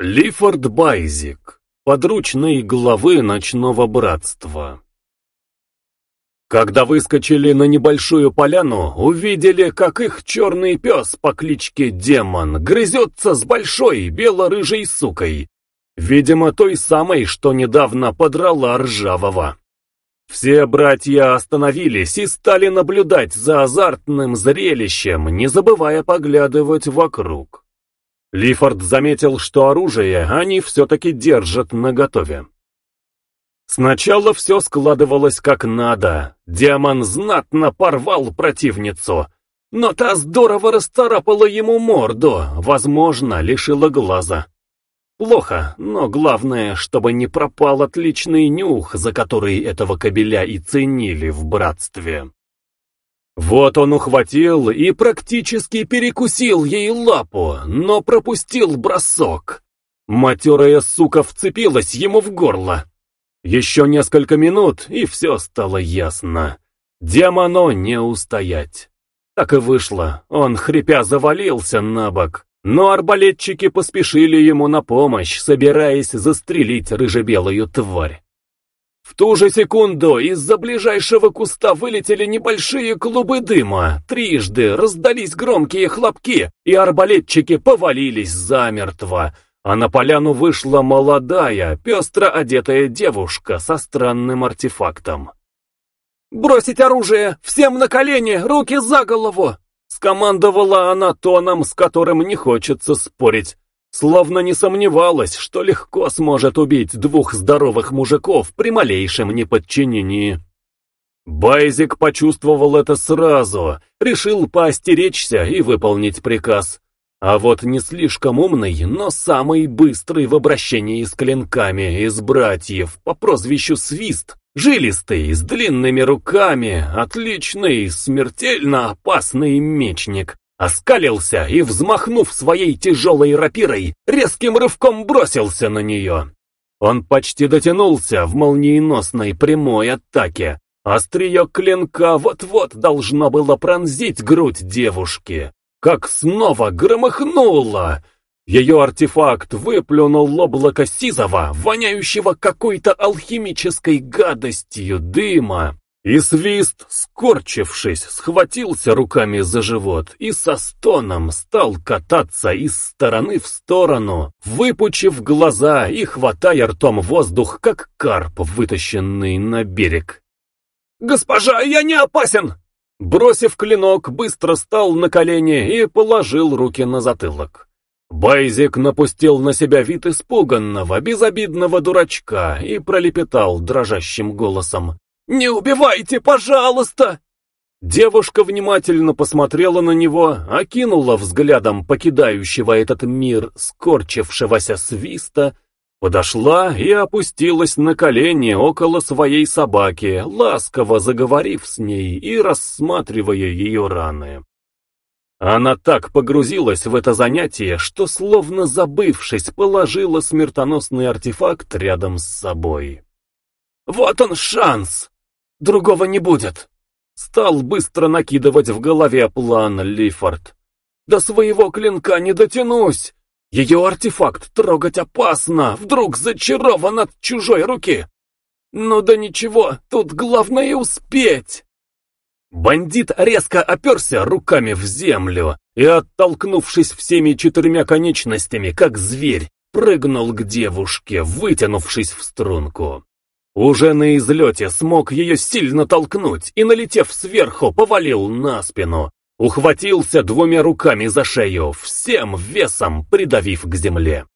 Лифорд Байзик, подручный главы ночного братства. Когда выскочили на небольшую поляну, увидели, как их черный пес по кличке Демон грызется с большой бело-рыжей сукой, видимо, той самой, что недавно подрала ржавого. Все братья остановились и стали наблюдать за азартным зрелищем, не забывая поглядывать вокруг. Лифорд заметил, что оружие они все-таки держат наготове. Сначала все складывалось как надо. Демон знатно порвал противницу, но та здорово расторапала ему морду, возможно, лишила глаза. Плохо, но главное, чтобы не пропал отличный нюх, за который этого кобеля и ценили в братстве. Вот он ухватил и практически перекусил ей лапу, но пропустил бросок. Матерая сука вцепилась ему в горло. Еще несколько минут, и все стало ясно. Демону не устоять. Так и вышло, он хрипя завалился на бок, но арбалетчики поспешили ему на помощь, собираясь застрелить рыжебелую тварь. В ту же секунду из-за ближайшего куста вылетели небольшие клубы дыма, трижды раздались громкие хлопки, и арбалетчики повалились замертво, а на поляну вышла молодая, пестро одетая девушка со странным артефактом. «Бросить оружие! Всем на колени! Руки за голову!» Скомандовала она тоном, с которым не хочется спорить. Словно не сомневалась, что легко сможет убить двух здоровых мужиков при малейшем неподчинении. Байзик почувствовал это сразу, решил поостеречься и выполнить приказ. А вот не слишком умный, но самый быстрый в обращении с клинками из братьев по прозвищу Свист, жилистый, с длинными руками, отличный, смертельно опасный мечник, Оскалился и, взмахнув своей тяжелой рапирой, резким рывком бросился на нее. Он почти дотянулся в молниеносной прямой атаке. Острие клинка вот-вот должно было пронзить грудь девушки. Как снова громыхнуло! Ее артефакт выплюнул облако сизого, воняющего какой-то алхимической гадостью дыма. И свист, скорчившись, схватился руками за живот и со стоном стал кататься из стороны в сторону, выпучив глаза и хватая ртом воздух, как карп, вытащенный на берег. «Госпожа, я не опасен!» Бросив клинок, быстро стал на колени и положил руки на затылок. Байзик напустил на себя вид испуганного, безобидного дурачка и пролепетал дрожащим голосом. «Не убивайте, пожалуйста!» Девушка внимательно посмотрела на него, окинула взглядом покидающего этот мир скорчившегося свиста, подошла и опустилась на колени около своей собаки, ласково заговорив с ней и рассматривая ее раны. Она так погрузилась в это занятие, что, словно забывшись, положила смертоносный артефакт рядом с собой. «Вот он шанс!» Другого не будет. Стал быстро накидывать в голове план Лифорд. До своего клинка не дотянусь. Ее артефакт трогать опасно, вдруг зачарован от чужой руки. Ну да ничего, тут главное успеть. Бандит резко оперся руками в землю и, оттолкнувшись всеми четырьмя конечностями, как зверь, прыгнул к девушке, вытянувшись в струнку. Уже на излете смог ее сильно толкнуть и, налетев сверху, повалил на спину. Ухватился двумя руками за шею, всем весом придавив к земле.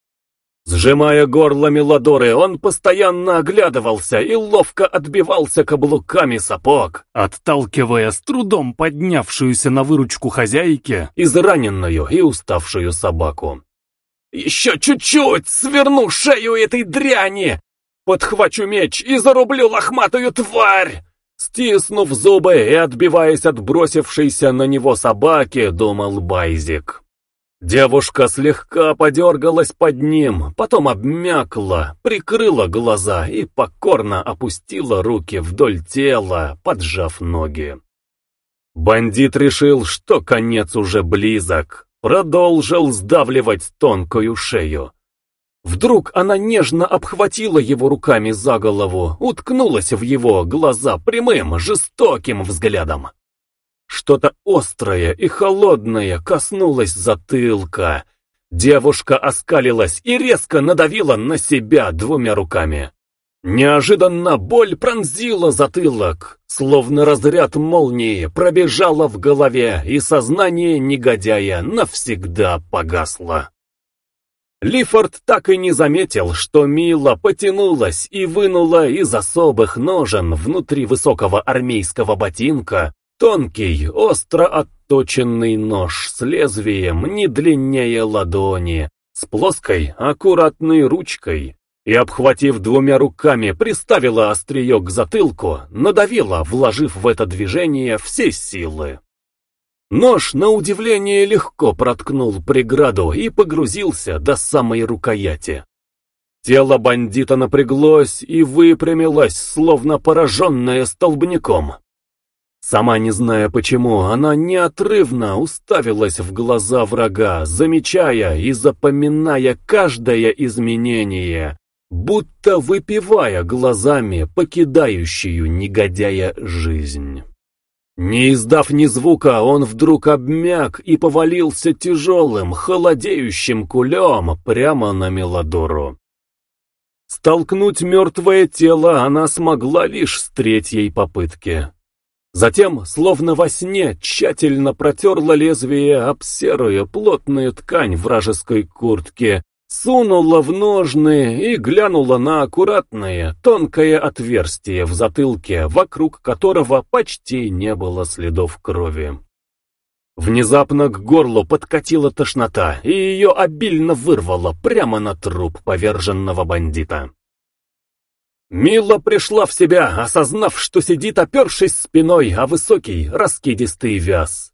Сжимая горло Мелодоры, он постоянно оглядывался и ловко отбивался каблуками сапог, отталкивая с трудом поднявшуюся на выручку хозяйке израненную и уставшую собаку. «Еще чуть-чуть сверну шею этой дряни, Подхвачу меч и зарублю лохматую тварь!» Стиснув зубы и отбиваясь от бросившейся на него собаки, думал Байзик. Девушка слегка подергалась под ним, потом обмякла, прикрыла глаза и покорно опустила руки вдоль тела, поджав ноги. Бандит решил, что конец уже близок, продолжил сдавливать тонкую шею. Вдруг она нежно обхватила его руками за голову, уткнулась в его глаза прямым, жестоким взглядом. Что-то острое и холодное коснулось затылка. Девушка оскалилась и резко надавила на себя двумя руками. Неожиданно боль пронзила затылок, словно разряд молнии пробежала в голове, и сознание негодяя навсегда погасло. Лифорд так и не заметил, что Мила потянулась и вынула из особых ножен внутри высокого армейского ботинка тонкий, остро отточенный нож с лезвием не длиннее ладони, с плоской, аккуратной ручкой, и, обхватив двумя руками, приставила острие к затылку, надавила, вложив в это движение все силы. Нож, на удивление, легко проткнул преграду и погрузился до самой рукояти. Тело бандита напряглось и выпрямилось, словно пораженное столбняком. Сама не зная почему, она неотрывно уставилась в глаза врага, замечая и запоминая каждое изменение, будто выпивая глазами покидающую негодяя жизнь. Не издав ни звука, он вдруг обмяк и повалился тяжелым, холодеющим кулем прямо на Мелодору. Столкнуть мертвое тело она смогла лишь с третьей попытки. Затем, словно во сне, тщательно протерла лезвие об серую плотную ткань вражеской куртки сунула в ножны и глянула на аккуратное, тонкое отверстие в затылке, вокруг которого почти не было следов крови. Внезапно к горлу подкатила тошнота, и ее обильно вырвало прямо на труп поверженного бандита. Мила пришла в себя, осознав, что сидит опершись спиной о высокий, раскидистый вяз.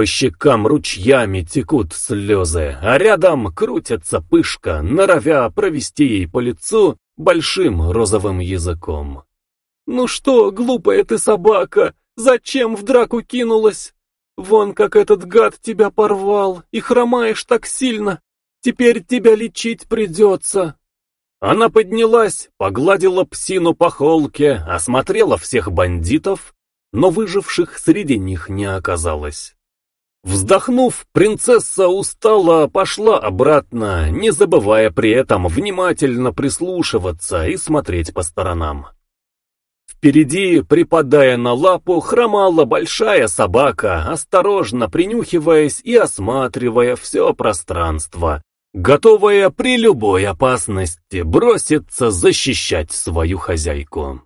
По щекам ручьями текут слезы, а рядом крутится пышка, норовя провести ей по лицу большим розовым языком. «Ну что, глупая ты собака, зачем в драку кинулась? Вон как этот гад тебя порвал, и хромаешь так сильно. Теперь тебя лечить придется». Она поднялась, погладила псину по холке, осмотрела всех бандитов, но выживших среди них не оказалось. Вздохнув, принцесса устала пошла обратно, не забывая при этом внимательно прислушиваться и смотреть по сторонам. Впереди, припадая на лапу, хромала большая собака, осторожно принюхиваясь и осматривая все пространство, готовая при любой опасности броситься защищать свою хозяйку.